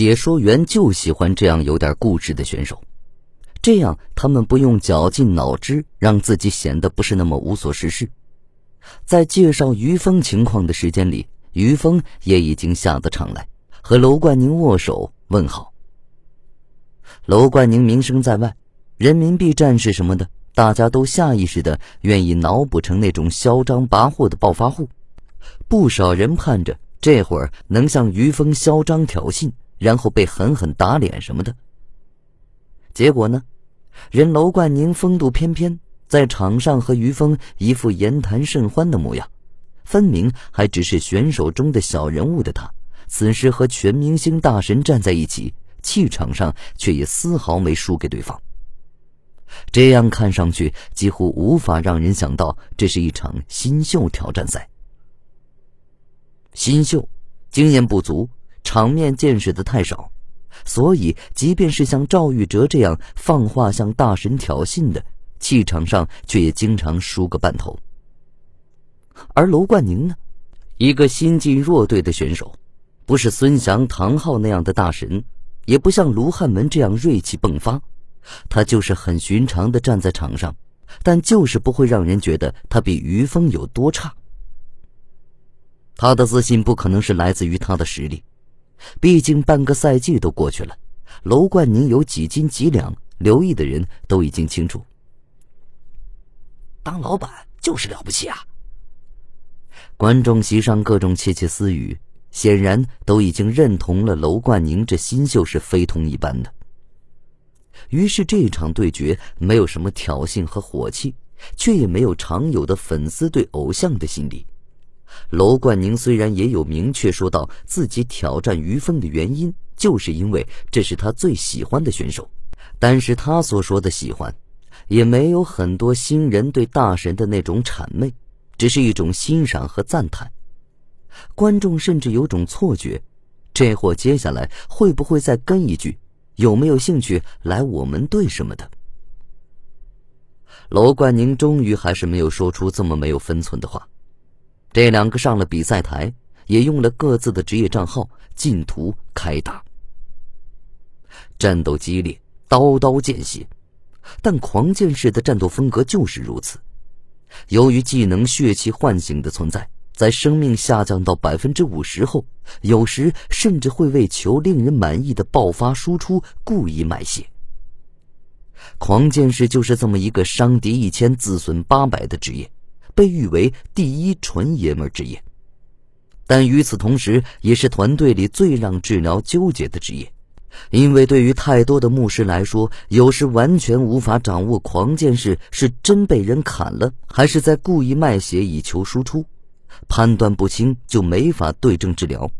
解说员就喜欢这样有点故事的选手，这样他们不用绞尽脑汁，让自己显得不是那么无所事事。在介绍于峰情况的时间里，于峰也已经下得场来，和楼冠宁握手问好。楼冠宁名声在外，人民币战士什么的，大家都下意识的愿意脑补成那种嚣张跋扈的暴发户，不少人盼着这会儿能向于峰嚣张挑衅。然后被狠狠打脸什么的。结果呢，人楼冠宁风度翩翩，在场上和于峰一副言谈甚欢的模样，分明还只是选手中的小人物的他，此时和全明星大神站在一起，气场上却也丝毫没输给对方。这样看上去，几乎无法让人想到这是一场新秀挑战赛。新秀，经验不足。场面见识的太少，所以即便是像赵玉哲这样放话向大神挑衅的，气场上却也经常输个半头。而楼冠宁呢，一个新晋弱队的选手，不是孙翔、唐昊那样的大神，也不像卢汉文这样锐气迸发，他就是很寻常的站在场上，但就是不会让人觉得他比于峰有多差。他的自信不可能是来自于他的实力。毕竟半个赛季都过去了，楼冠宁有几斤几两，留意的人都已经清楚。当老板就是了不起啊！观众席上各种窃窃私语，显然都已经认同了楼冠宁这新秀是非同一般的。于是这场对决没有什么挑衅和火气，却也没有常有的粉丝对偶像的心理。楼冠宁虽然也有明确说到自己挑战于峰的原因，就是因为这是他最喜欢的选手，但是他所说的喜欢，也没有很多新人对大神的那种谄媚，只是一种欣赏和赞叹。观众甚至有种错觉，这货接下来会不会再跟一句“有没有兴趣来我们队什么的”？楼冠宁终于还是没有说出这么没有分寸的话。这两个上了比赛台，也用了各自的职业账号进图开打，战斗激烈，刀刀见血。但狂剑士的战斗风格就是如此。由于技能血气唤醒的存在，在生命下降到百分之五十后，有时甚至会为求令人满意的爆发输出故意卖血。狂剑士就是这么一个伤敌一千自损八百的职业。被誉为第一纯爷们职业，但与此同时，也是团队里最让治疗纠结的职业，因为对于太多的牧师来说，有时完全无法掌握狂剑士是真被人砍了，还是在故意卖血以求输出，判断不清就没法对症治疗。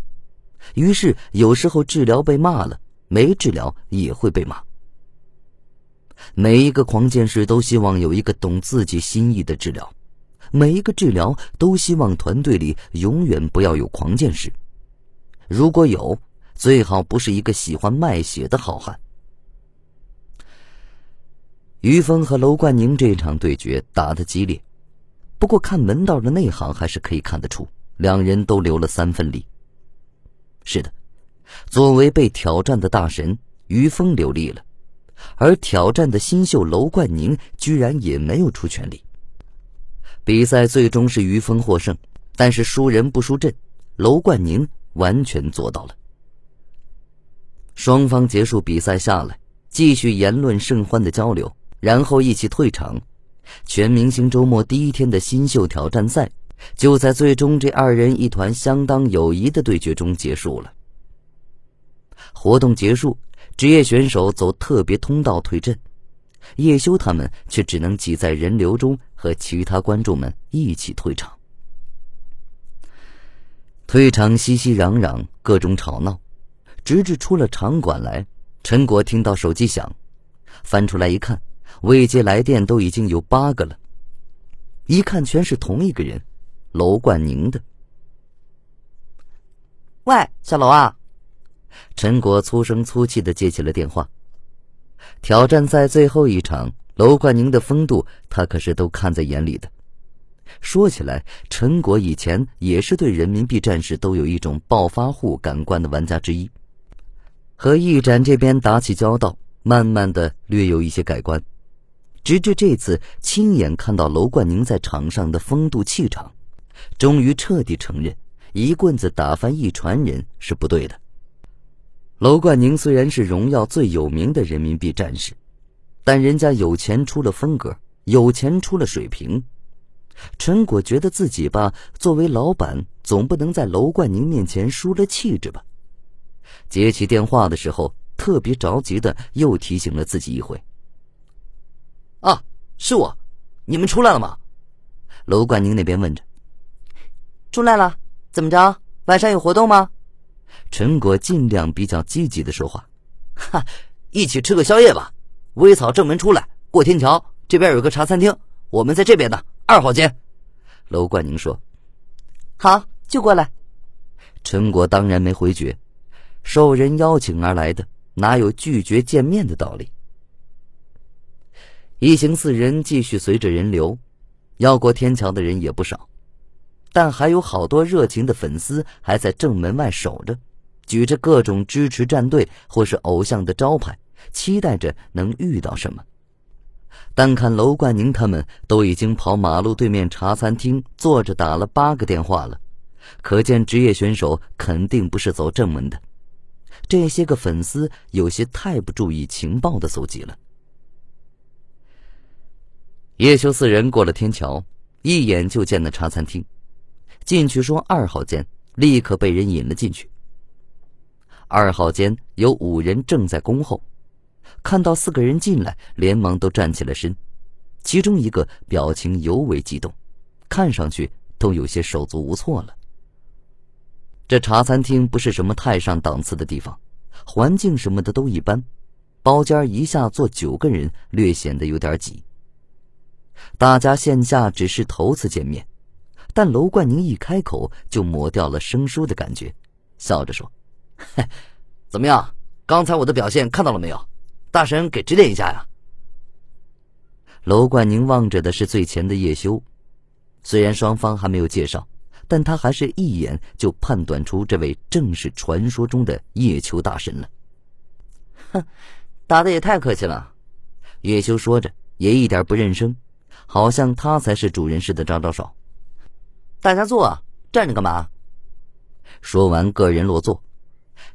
于是有时候治疗被骂了，没治疗也会被骂。每一个狂剑士都希望有一个懂自己心意的治疗。每一个治疗都希望团队里永远不要有狂剑士，如果有，最好不是一个喜欢卖血的好汉。于峰和楼冠宁这场对决打得激烈，不过看门道的内行还是可以看得出，两人都留了三分力。是的，作为被挑战的大神，于峰留力了，而挑战的新秀楼冠宁居然也没有出全力。比赛最终是于峰获胜，但是输人不输阵，楼冠宁完全做到了。双方结束比赛下来，继续言论甚欢的交流，然后一起退场。全明星周末第一天的新秀挑战赛，就在最终这二人一团相当友谊的对决中结束了。活动结束，职业选手走特别通道退阵。叶修他们却只能挤在人流中，和其他观众们一起退场。退场熙熙攘攘，各种吵闹，直至出了场馆来。陈果听到手机响，翻出来一看，未接来电都已经有八个了。一看全是同一个人，楼冠宁的。喂，小楼啊！陈果粗声粗气的接起了电话。挑战赛最后一场，楼冠宁的风度，他可是都看在眼里的。说起来，陈果以前也是对人民币战士都有一种暴发户感官的玩家之一。和义展这边打起交道，慢慢的略有一些改观，直至这次亲眼看到楼冠宁在场上的风度气场，终于彻底承认一棍子打翻一船人是不对的。楼冠宁虽然是荣耀最有名的人民币战士，但人家有钱出了风格，有钱出了水平。陈果觉得自己吧，作为老板，总不能在楼冠宁面前输了气质吧。接起电话的时候，特别着急的又提醒了自己一回。啊，是我，你们出来了吗？楼冠宁那边问着。出来了，怎么着？晚上有活动吗？陈果尽量比较积极的说话。哈，一起吃个宵夜吧。微草正门出来，过天桥，这边有个茶餐厅，我们在这边呢，二号间。楼冠宁说。好，就过来。陈果当然没回绝。受人邀请而来的，哪有拒绝见面的道理？一行四人继续随着人流，要过天桥的人也不少，但还有好多热情的粉丝还在正门外守着，举着各种支持战队或是偶像的招牌，期待着能遇到什么。但看楼冠宁他们都已经跑马路对面茶餐厅坐着打了八个电话了，可见职业选手肯定不是走正门的。这些个粉丝有些太不注意情报的搜集了。叶修四人过了天桥，一眼就见了茶餐厅，进去说二号间，立刻被人引了进去。二号间有五人正在恭候，看到四个人进来，连忙都站起了身，其中一个表情尤为激动，看上去都有些手足无措了。这茶餐厅不是什么太上档次的地方，环境什么的都一般，包间一下坐九个人，略显得有点挤。大家线下只是头次见面，但楼冠宁一开口就抹掉了生疏的感觉，笑着说：“，怎么样？刚才我的表现看到了没有？大神给指点一下呀。”楼冠宁望着的是最前的叶修，虽然双方还没有介绍。但他还是一眼就判断出这位正是传说中的叶秋大神了。哼，打的也太客气了。叶修说着，也一点不认生，好像他才是主人似的招招手。大家坐，站着干嘛？说完，个人落座。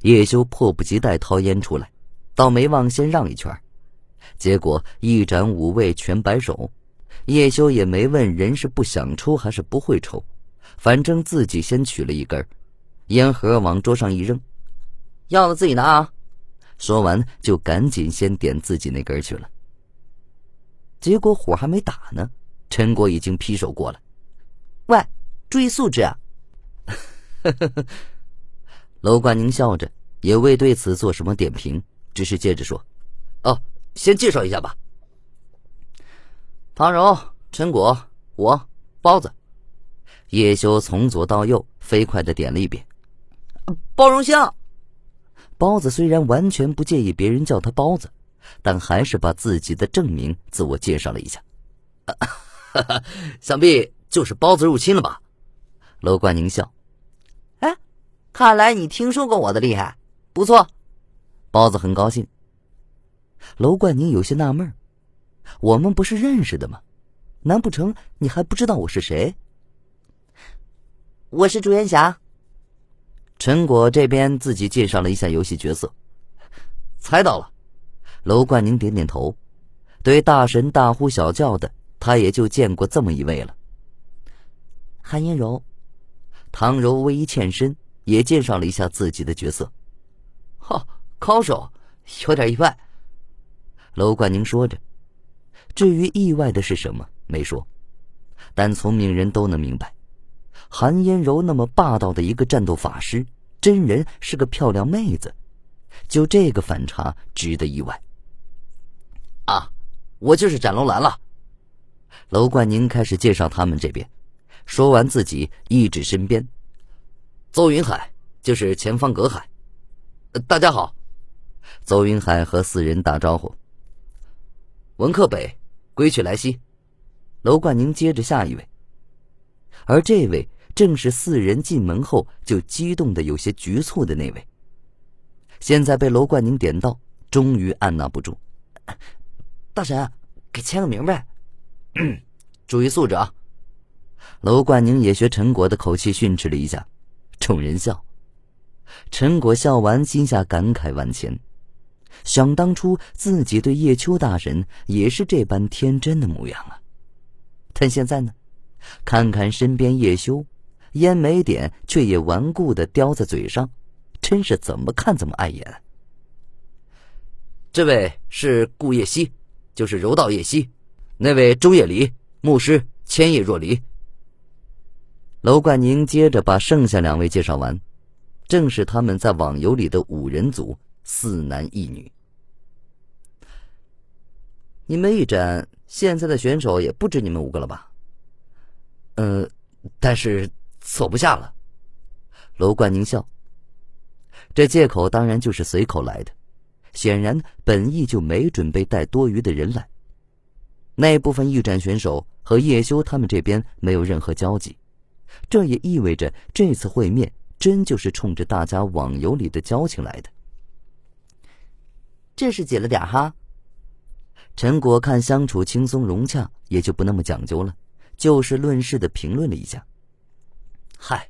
叶修迫不及待掏烟出来，倒没忘先让一圈。结果一盏五味全摆手，叶修也没问人是不想抽还是不会抽。反正自己先取了一根，烟盒往桌上一扔，要了自己拿啊！说完就赶紧先点自己那根去了。结果火还没打呢，陈果已经劈手过来：“喂，注意素质啊！” 楼冠宁笑着，也未对此做什么点评，只是接着说：“哦，先介绍一下吧。唐柔、陈果、我、包子。”叶修从左到右飞快的点了一遍，包容香。包子虽然完全不介意别人叫他包子，但还是把自己的正名自我介绍了一下。想必就是包子入侵了吧？楼冠宁笑。哎，看来你听说过我的厉害，不错。包子很高兴。楼冠宁有些纳闷我们不是认识的吗？难不成你还不知道我是谁？我是朱元霞。陈果这边自己介绍了一下游戏角色，猜到了。楼冠宁点点头，对大神大呼小叫的，他也就见过这么一位了。韩嫣柔，唐柔微一欠身，也介绍了一下自己的角色。哈，高手，有点意外。楼冠宁说着，至于意外的是什么，没说，但聪明人都能明白。韩嫣柔那么霸道的一个战斗法师，真人是个漂亮妹子，就这个反差值得意外。啊，我就是斩龙兰了。楼冠宁开始介绍他们这边，说完自己一指身边，邹云海就是前方隔海。大家好，邹云海和四人打招呼。文克北，归去来兮。楼冠宁接着下一位。而这位正是四人进门后就激动的有些局促的那位。现在被楼冠宁点到，终于按捺不住：“大神，给签个名呗，注意素质啊！”楼冠宁也学陈果的口气训斥了一下，众人笑。陈果笑完，心下感慨万千。想当初自己对叶秋大人也是这般天真的模样啊，但现在呢，看看身边叶修，烟没点却也顽固的叼在嘴上，真是怎么看怎么碍眼。这位是顾叶溪，就是柔道叶溪；那位周叶离，牧师千叶若离。楼冠宁接着把剩下两位介绍完，正是他们在网游里的五人组。四男一女，你们一展现在的选手也不止你们五个了吧？呃，但是坐不下了。楼冠宁笑，这借口当然就是随口来的，显然本意就没准备带多余的人来。那部分预展选手和叶修他们这边没有任何交集，这也意味着这次会面真就是冲着大家网游里的交情来的。这是挤了点哈。陈果看相处轻松融洽，也就不那么讲究了，就事论事的评论了一下。嗨，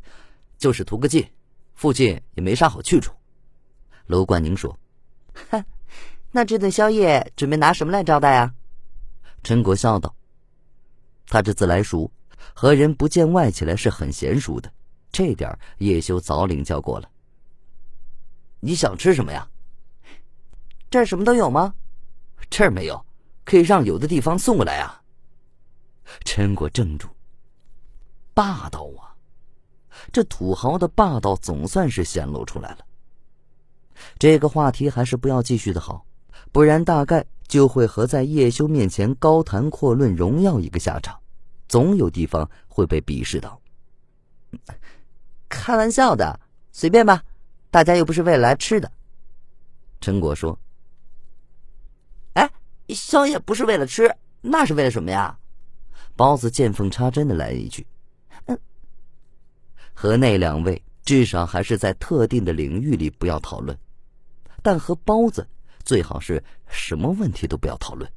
就是图个近，附近也没啥好去处。楼冠宁说：“哼，那这顿宵夜准备拿什么来招待啊？”陈果笑道：“他这自来熟，和人不见外起来是很娴熟的，这点叶修早领教过了。你想吃什么呀？”这儿什么都有吗？这儿没有，可以让有的地方送过来啊。陈果怔住，霸道啊！这土豪的霸道总算是显露出来了。这个话题还是不要继续的好，不然大概就会和在叶修面前高谈阔论荣耀一个下场，总有地方会被鄙视到。开玩笑的，随便吧，大家又不是为了来吃的。陈果说。哎宵夜不是为了吃，那是为了什么呀？包子见缝插针的来了一句：“嗯，和那两位至少还是在特定的领域里不要讨论，但和包子最好是什么问题都不要讨论。”